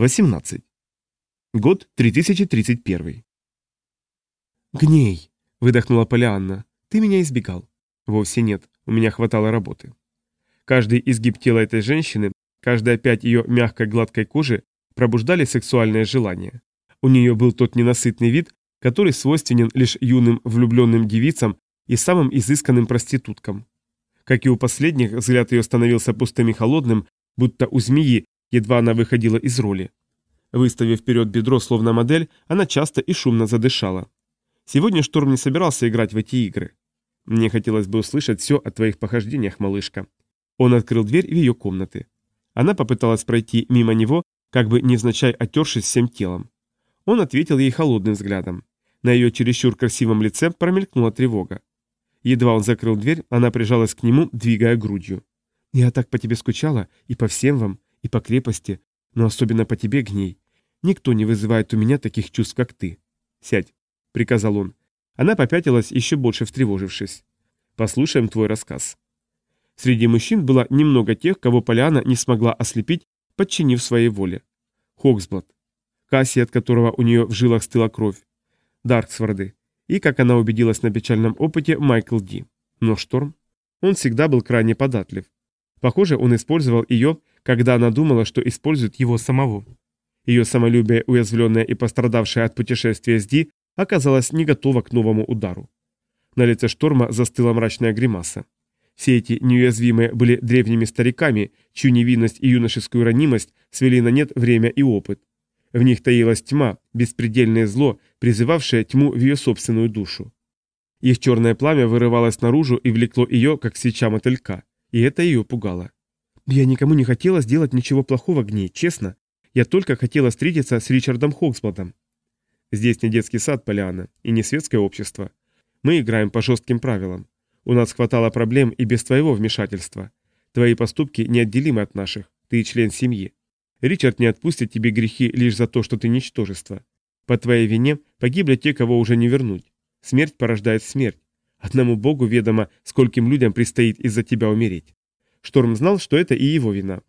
18. Год 3031. «Гней!» — выдохнула Полианна. «Ты меня избегал». «Вовсе нет, у меня хватало работы». Каждый изгиб тела этой женщины, каждая пять ее мягкой гладкой кожи пробуждали сексуальное желание. У нее был тот ненасытный вид, который свойственен лишь юным влюбленным девицам и самым изысканным проституткам. Как и у последних, взгляд ее становился пустым и холодным, будто у змеи, Едва она выходила из роли. Выставив вперед бедро, словно модель, она часто и шумно задышала. Сегодня Шторм не собирался играть в эти игры. Мне хотелось бы услышать все о твоих похождениях, малышка. Он открыл дверь в ее комнаты. Она попыталась пройти мимо него, как бы невзначай отершись всем телом. Он ответил ей холодным взглядом. На ее чересчур красивом лице промелькнула тревога. Едва он закрыл дверь, она прижалась к нему, двигая грудью. «Я так по тебе скучала, и по всем вам и по крепости, но особенно по тебе, Гней. Никто не вызывает у меня таких чувств, как ты. Сядь, — приказал он. Она попятилась, еще больше встревожившись. Послушаем твой рассказ. Среди мужчин было немного тех, кого Поляна не смогла ослепить, подчинив своей воле. Хоксблад. Касси, от которого у нее в жилах стыла кровь. Дарксворды. И, как она убедилась на печальном опыте, Майкл Ди. Но Шторм? Он всегда был крайне податлив. Похоже, он использовал ее когда она думала, что использует его самого. Ее самолюбие, уязвленное и пострадавшее от путешествия с Ди, оказалось не готово к новому удару. На лице Шторма застыла мрачная гримаса. Все эти неуязвимые были древними стариками, чью невинность и юношескую ранимость свели на нет время и опыт. В них таилась тьма, беспредельное зло, призывавшее тьму в ее собственную душу. Их черное пламя вырывалось наружу и влекло ее, как свеча мотылька, и это ее пугало. Я никому не хотела сделать ничего плохого, Гни, честно. Я только хотела встретиться с Ричардом Хоксблотом. Здесь не детский сад, Поляна, и не светское общество. Мы играем по жестким правилам. У нас хватало проблем и без твоего вмешательства. Твои поступки неотделимы от наших. Ты член семьи. Ричард не отпустит тебе грехи лишь за то, что ты ничтожество. По твоей вине погибли те, кого уже не вернуть. Смерть порождает смерть. Одному Богу ведомо, скольким людям предстоит из-за тебя умереть. Шторм знал, что это и его вина.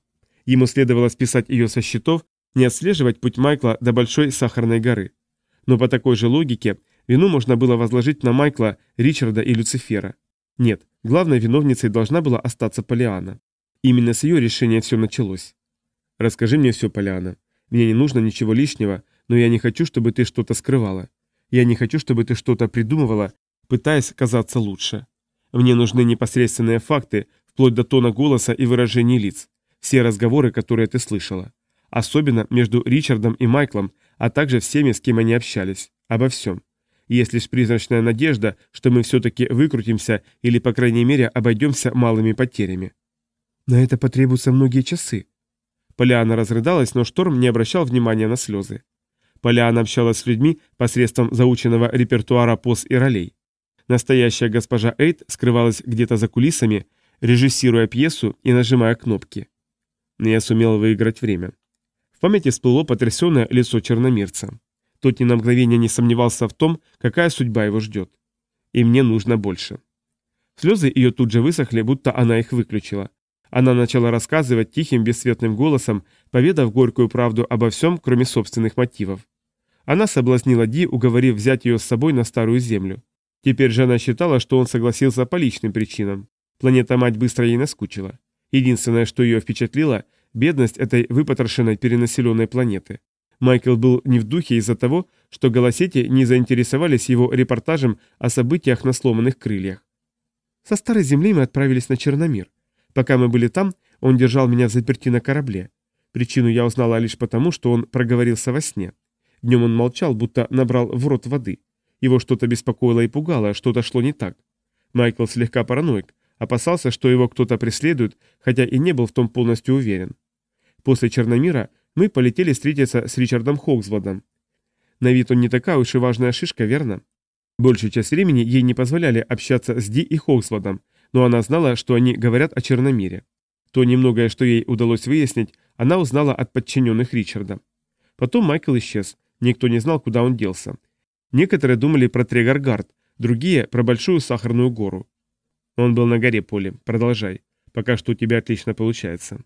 Ему следовало списать ее со счетов, не отслеживать путь Майкла до Большой Сахарной горы. Но по такой же логике вину можно было возложить на Майкла, Ричарда и Люцифера. Нет, главной виновницей должна была остаться Полиана. Именно с ее решения все началось. «Расскажи мне все, Полиана. Мне не нужно ничего лишнего, но я не хочу, чтобы ты что-то скрывала. Я не хочу, чтобы ты что-то придумывала, пытаясь казаться лучше. Мне нужны непосредственные факты, вплоть до тона голоса и выражений лиц, все разговоры, которые ты слышала. Особенно между Ричардом и Майклом, а также всеми, с кем они общались. Обо всем. Есть лишь призрачная надежда, что мы все-таки выкрутимся или, по крайней мере, обойдемся малыми потерями. На это потребуются многие часы. Полиана разрыдалась, но Шторм не обращал внимания на слезы. Полиана общалась с людьми посредством заученного репертуара поз и ролей. Настоящая госпожа Эйт скрывалась где-то за кулисами – режиссируя пьесу и нажимая кнопки. Но я сумел выиграть время. В памяти всплыло потрясенное лицо черномирца. Тот ни на мгновение не сомневался в том, какая судьба его ждет. И мне нужно больше. Слезы ее тут же высохли, будто она их выключила. Она начала рассказывать тихим, бесцветным голосом, поведав горькую правду обо всем, кроме собственных мотивов. Она соблазнила Ди, уговорив взять ее с собой на Старую Землю. Теперь же она считала, что он согласился по личным причинам. Планета-мать быстро ей наскучила. Единственное, что ее впечатлило, бедность этой выпотрошенной перенаселенной планеты. Майкл был не в духе из-за того, что голосети не заинтересовались его репортажем о событиях на сломанных крыльях. Со старой земли мы отправились на Черномир. Пока мы были там, он держал меня в заперти на корабле. Причину я узнала лишь потому, что он проговорился во сне. Днем он молчал, будто набрал в рот воды. Его что-то беспокоило и пугало, что-то шло не так. Майкл слегка параноик, опасался, что его кто-то преследует, хотя и не был в том полностью уверен. После Черномира мы полетели встретиться с Ричардом Хоксводом. На вид он не такая уж и важная шишка, верно? Большую часть времени ей не позволяли общаться с Ди и Хоксводом, но она знала, что они говорят о Черномире. То немногое, что ей удалось выяснить, она узнала от подчиненных Ричарда. Потом Майкл исчез, никто не знал, куда он делся. Некоторые думали про Трегаргард, другие – про Большую Сахарную гору. Он был на горе поле. Продолжай. Пока что у тебя отлично получается.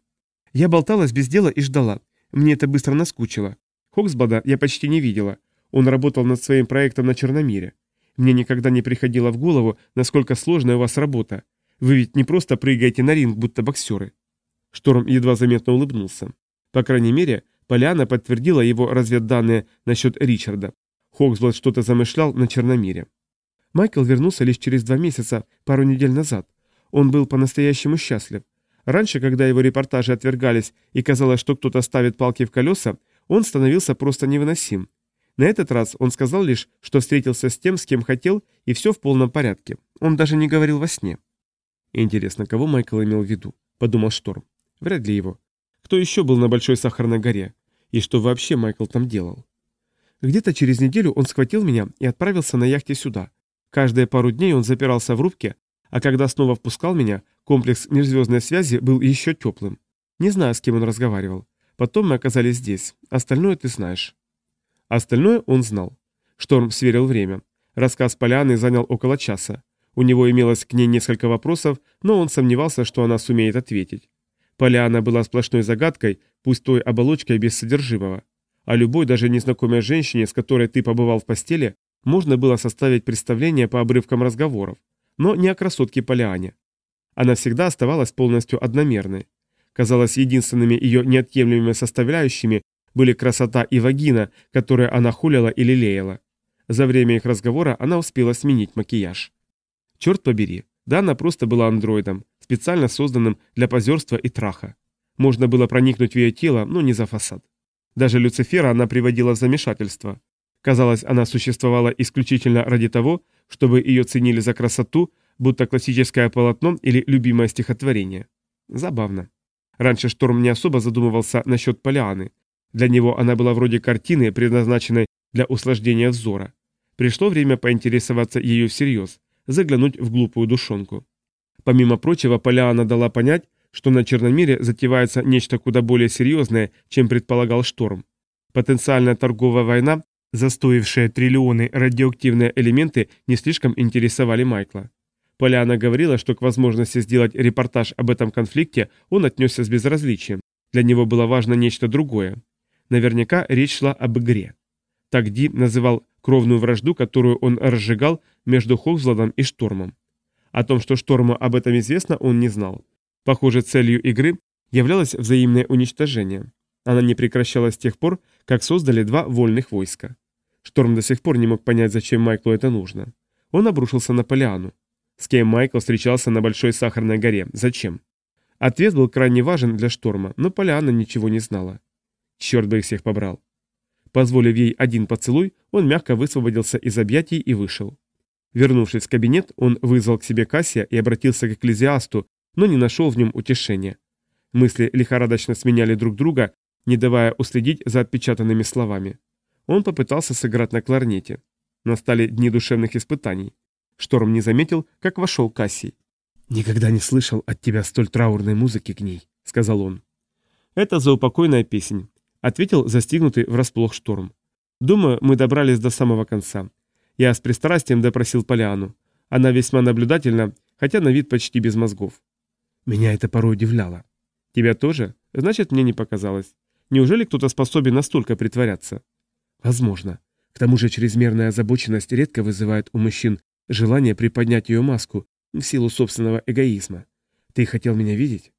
Я болталась без дела и ждала. Мне это быстро наскучило. Хоксбада я почти не видела. Он работал над своим проектом на Черномире. Мне никогда не приходило в голову, насколько сложная у вас работа. Вы ведь не просто прыгаете на ринг, будто боксеры. Шторм едва заметно улыбнулся. По крайней мере, Поляна подтвердила его разведданные насчет Ричарда. Хоксблад что-то замышлял на Черномире. Майкл вернулся лишь через два месяца, пару недель назад. Он был по-настоящему счастлив. Раньше, когда его репортажи отвергались и казалось, что кто-то ставит палки в колеса, он становился просто невыносим. На этот раз он сказал лишь, что встретился с тем, с кем хотел, и все в полном порядке. Он даже не говорил во сне. Интересно, кого Майкл имел в виду? Подумал Шторм. Вряд ли его. Кто еще был на Большой Сахарной горе? И что вообще Майкл там делал? Где-то через неделю он схватил меня и отправился на яхте сюда. Каждые пару дней он запирался в рубке, а когда снова впускал меня, комплекс межзвездной связи был еще теплым. Не знаю, с кем он разговаривал. Потом мы оказались здесь. Остальное ты знаешь. Остальное он знал. Шторм сверил время. Рассказ Поляны занял около часа. У него имелось к ней несколько вопросов, но он сомневался, что она сумеет ответить. Поляна была сплошной загадкой, пустой оболочкой без содержимого. А любой, даже незнакомой женщине, с которой ты побывал в постели, можно было составить представление по обрывкам разговоров, но не о красотке Полиане. Она всегда оставалась полностью одномерной. Казалось, единственными ее неотъемлемыми составляющими были красота и вагина, которые она хулила и лелеяла. За время их разговора она успела сменить макияж. Черт побери, да она просто была андроидом, специально созданным для позерства и траха. Можно было проникнуть в ее тело, но не за фасад. Даже Люцифера она приводила в замешательство. Казалось, она существовала исключительно ради того, чтобы ее ценили за красоту, будто классическое полотно или любимое стихотворение. Забавно. Раньше Шторм не особо задумывался насчет Полианы. Для него она была вроде картины, предназначенной для усложнения взора. Пришло время поинтересоваться ее всерьез, заглянуть в глупую душонку. Помимо прочего, Полиана дала понять, что на Черномире затевается нечто куда более серьезное, чем предполагал Шторм. Потенциальная торговая война Застоившие триллионы радиоактивные элементы не слишком интересовали Майкла. Поляна говорила, что к возможности сделать репортаж об этом конфликте он отнесся с безразличием. Для него было важно нечто другое. Наверняка речь шла об игре. Так Ди называл кровную вражду, которую он разжигал между Хоксладом и Штормом. О том, что Шторму об этом известно, он не знал. Похоже, целью игры являлось взаимное уничтожение. Она не прекращалась с тех пор, как создали два вольных войска. Шторм до сих пор не мог понять, зачем Майклу это нужно. Он обрушился на Полиану. С кем Майкл встречался на Большой Сахарной горе? Зачем? Ответ был крайне важен для Шторма, но Полиана ничего не знала. Черт бы их всех побрал. Позволив ей один поцелуй, он мягко высвободился из объятий и вышел. Вернувшись в кабинет, он вызвал к себе Кассия и обратился к экклезиасту, но не нашел в нем утешения. Мысли лихорадочно сменяли друг друга, не давая уследить за отпечатанными словами. Он попытался сыграть на кларнете. Настали дни душевных испытаний. Шторм не заметил, как вошел Кассий. «Никогда не слышал от тебя столь траурной музыки к ней», — сказал он. «Это заупокойная песнь», — ответил застигнутый врасплох Шторм. «Думаю, мы добрались до самого конца. Я с пристрастием допросил Поляну. Она весьма наблюдательна, хотя на вид почти без мозгов». «Меня это порой удивляло». «Тебя тоже? Значит, мне не показалось. Неужели кто-то способен настолько притворяться?» Возможно. К тому же чрезмерная озабоченность редко вызывает у мужчин желание приподнять ее маску в силу собственного эгоизма. Ты хотел меня видеть?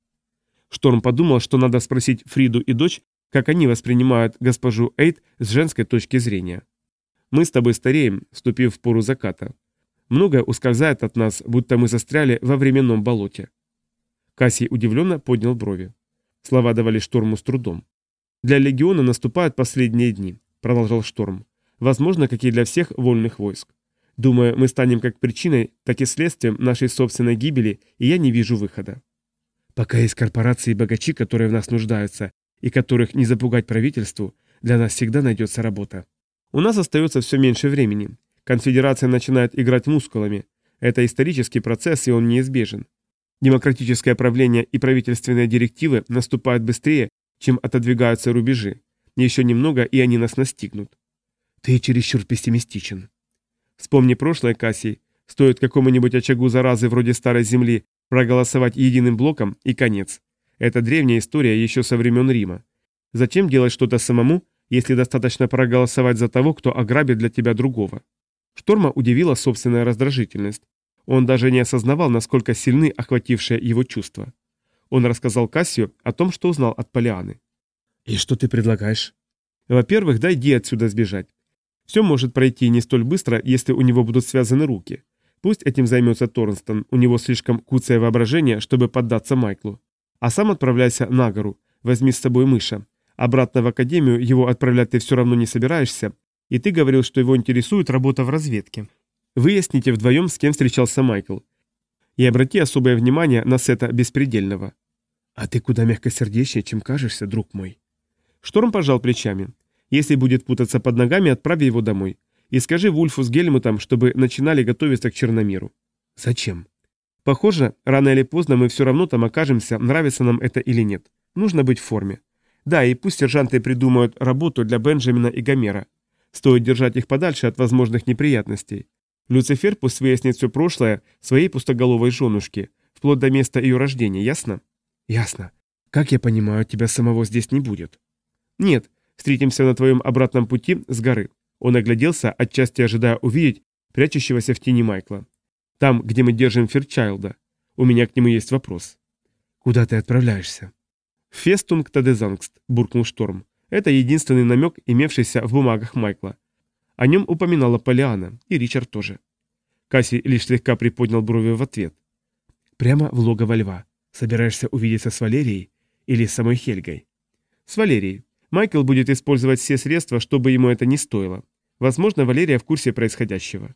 Шторм подумал, что надо спросить Фриду и дочь, как они воспринимают госпожу Эйд с женской точки зрения. Мы с тобой стареем, вступив в пору заката. Многое ускользает от нас, будто мы застряли во временном болоте. Кассий удивленно поднял брови. Слова давали Шторму с трудом. Для легиона наступают последние дни продолжал Шторм. «Возможно, как и для всех вольных войск. Думаю, мы станем как причиной, так и следствием нашей собственной гибели, и я не вижу выхода». «Пока есть корпорации и богачи, которые в нас нуждаются, и которых не запугать правительству, для нас всегда найдется работа. У нас остается все меньше времени. Конфедерация начинает играть мускулами. Это исторический процесс, и он неизбежен. Демократическое правление и правительственные директивы наступают быстрее, чем отодвигаются рубежи. Еще немного, и они нас настигнут. Ты чересчур пессимистичен. Вспомни прошлое, Кассий. Стоит какому-нибудь очагу заразы вроде Старой Земли проголосовать единым блоком, и конец. Это древняя история еще со времен Рима. Зачем делать что-то самому, если достаточно проголосовать за того, кто ограбит для тебя другого? Шторма удивила собственная раздражительность. Он даже не осознавал, насколько сильны охватившие его чувства. Он рассказал Кассию о том, что узнал от Полианы. «И что ты предлагаешь?» «Во-первых, дай Ди отсюда сбежать. Все может пройти не столь быстро, если у него будут связаны руки. Пусть этим займется Торнстон, у него слишком куцое воображение, чтобы поддаться Майклу. А сам отправляйся на гору, возьми с собой мыша. Обратно в академию его отправлять ты все равно не собираешься, и ты говорил, что его интересует работа в разведке. Выясните вдвоем, с кем встречался Майкл. И обрати особое внимание на Сета Беспредельного. А ты куда мягкосердечнее, чем кажешься, друг мой. Шторм пожал плечами. «Если будет путаться под ногами, отправь его домой. И скажи Вульфу с Гельмутом, чтобы начинали готовиться к Черномиру». «Зачем?» «Похоже, рано или поздно мы все равно там окажемся, нравится нам это или нет. Нужно быть в форме. Да, и пусть сержанты придумают работу для Бенджамина и Гомера. Стоит держать их подальше от возможных неприятностей. Люцифер пусть выяснит все прошлое своей пустоголовой женушки, вплоть до места ее рождения, ясно?» «Ясно. Как я понимаю, тебя самого здесь не будет». «Нет, встретимся на твоем обратном пути с горы». Он огляделся, отчасти ожидая увидеть прячущегося в тени Майкла. «Там, где мы держим Ферчайлда. У меня к нему есть вопрос». «Куда ты отправляешься?» «Фестунг Тадезангст», — буркнул Шторм. Это единственный намек, имевшийся в бумагах Майкла. О нем упоминала Полиана, и Ричард тоже. Касси лишь слегка приподнял брови в ответ. «Прямо в логово льва. Собираешься увидеться с Валерией или с самой Хельгой?» «С Валерией. Майкл будет использовать все средства, чтобы ему это не стоило. Возможно, Валерия в курсе происходящего.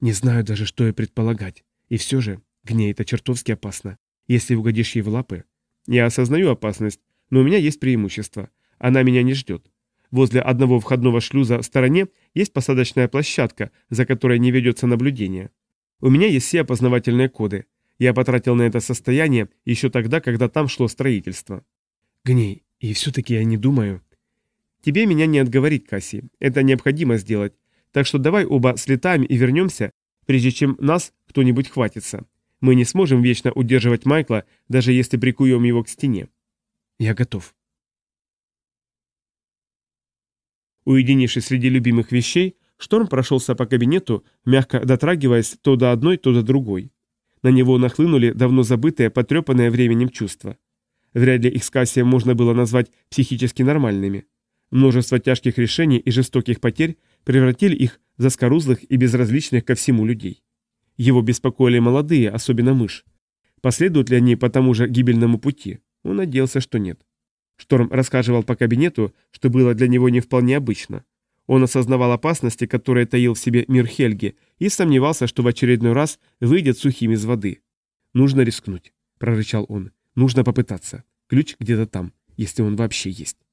Не знаю даже, что и предполагать. И все же, гней это чертовски опасно. Если угодишь ей в лапы... Я осознаю опасность, но у меня есть преимущество. Она меня не ждет. Возле одного входного шлюза в стороне есть посадочная площадка, за которой не ведется наблюдение. У меня есть все опознавательные коды. Я потратил на это состояние еще тогда, когда там шло строительство. Гней, и все-таки я не думаю. Тебе меня не отговорить, Касси. Это необходимо сделать. Так что давай оба слетаем и вернемся, прежде чем нас кто-нибудь хватится. Мы не сможем вечно удерживать Майкла, даже если прикуем его к стене. Я готов. Уединившись среди любимых вещей, Шторм прошелся по кабинету, мягко дотрагиваясь то до одной, то до другой. На него нахлынули давно забытые, потрепанные временем чувства. Вряд ли их с Кассием можно было назвать психически нормальными. Множество тяжких решений и жестоких потерь превратили их в заскорузлых и безразличных ко всему людей. Его беспокоили молодые, особенно мышь. Последуют ли они по тому же гибельному пути? Он надеялся, что нет. Шторм рассказывал по кабинету, что было для него не вполне обычно. Он осознавал опасности, которые таил в себе мир Хельги, и сомневался, что в очередной раз выйдет сухим из воды. «Нужно рискнуть», – прорычал он. «Нужно попытаться. Ключ где-то там, если он вообще есть».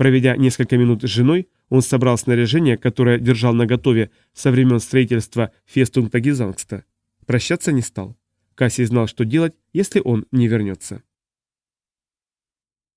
Проведя несколько минут с женой, он собрал снаряжение, которое держал наготове со времен строительства Фестунта Гизангста. Прощаться не стал. Кассий знал, что делать, если он не вернется.